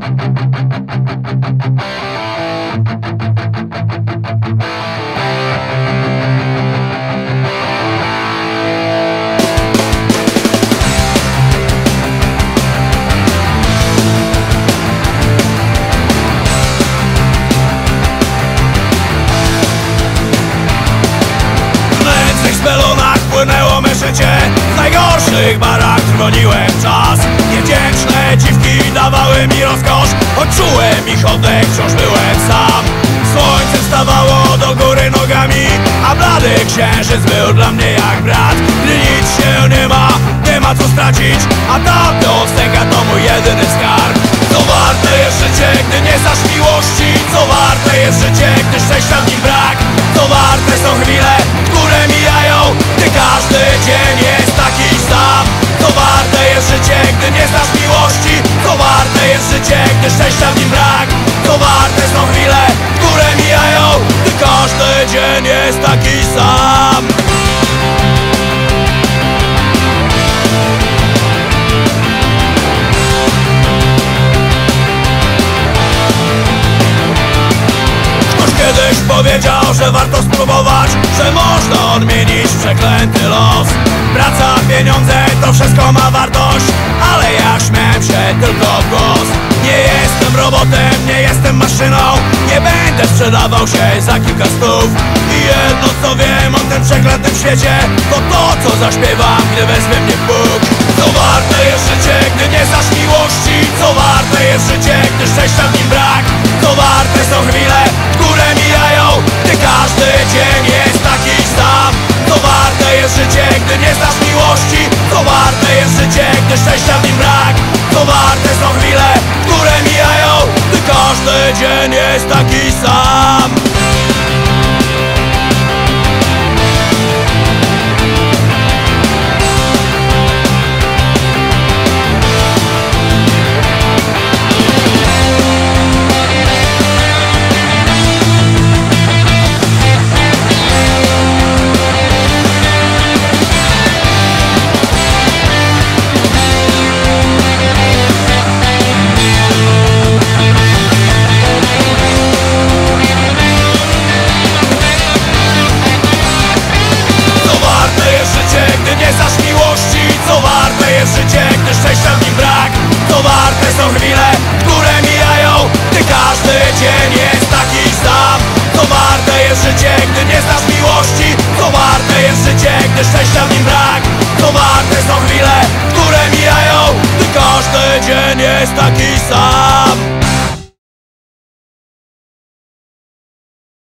W nędznych spelonach płynęło me życie. W najgorszych barach trwoniłem czas dawały mi rozkosz Choć czułem ich oddech, wciąż byłem sam. Słońce wstawało do góry nogami A blady księżyc był dla mnie jak brat. Gdy nic się nie ma, nie ma co stracić A tamto wstęga to mój jedyny skarb. Co warte jest życie, gdy nie znasz miłości? Co warte jest życie, gdy szczęścia w nim brak? Co warte są chwile, które mijają Gdy każdy dzień szczęścia w nim brak. Co warte są chwile, które mijają Gdy każdy dzień jest taki sam. Ktoś kiedyś powiedział, że warto spróbować Że można odmienić przeklęty los. Praca, pieniądze, to wszystko ma wartość jestem robotem, nie jestem maszyną. Nie będę sprzedawał się za kilka stów. I jedno co wiem o tym przeklętym świecie To to co zaśpiewam, gdy wezwie mnie Bóg Co warte jest życie, gdy nie znasz miłości? Co warte jest życie, gdy szczęścia w nim brak? Co warte są chwile, które mijają Gdy każdy dzień jest taki sam? Co warte jest życie, gdy nie znasz miłości? Co warte jest życie, gdy szczęścia w nim brak? Co warte są chwile, każdy dzień jest taki sam dzień jest taki sam. Co warte jest życie, gdy nie znasz miłości? Co warte jest życie, gdy szczęścia w nim brak? Co warte są chwile, które mijają? Gdy każdy dzień jest taki sam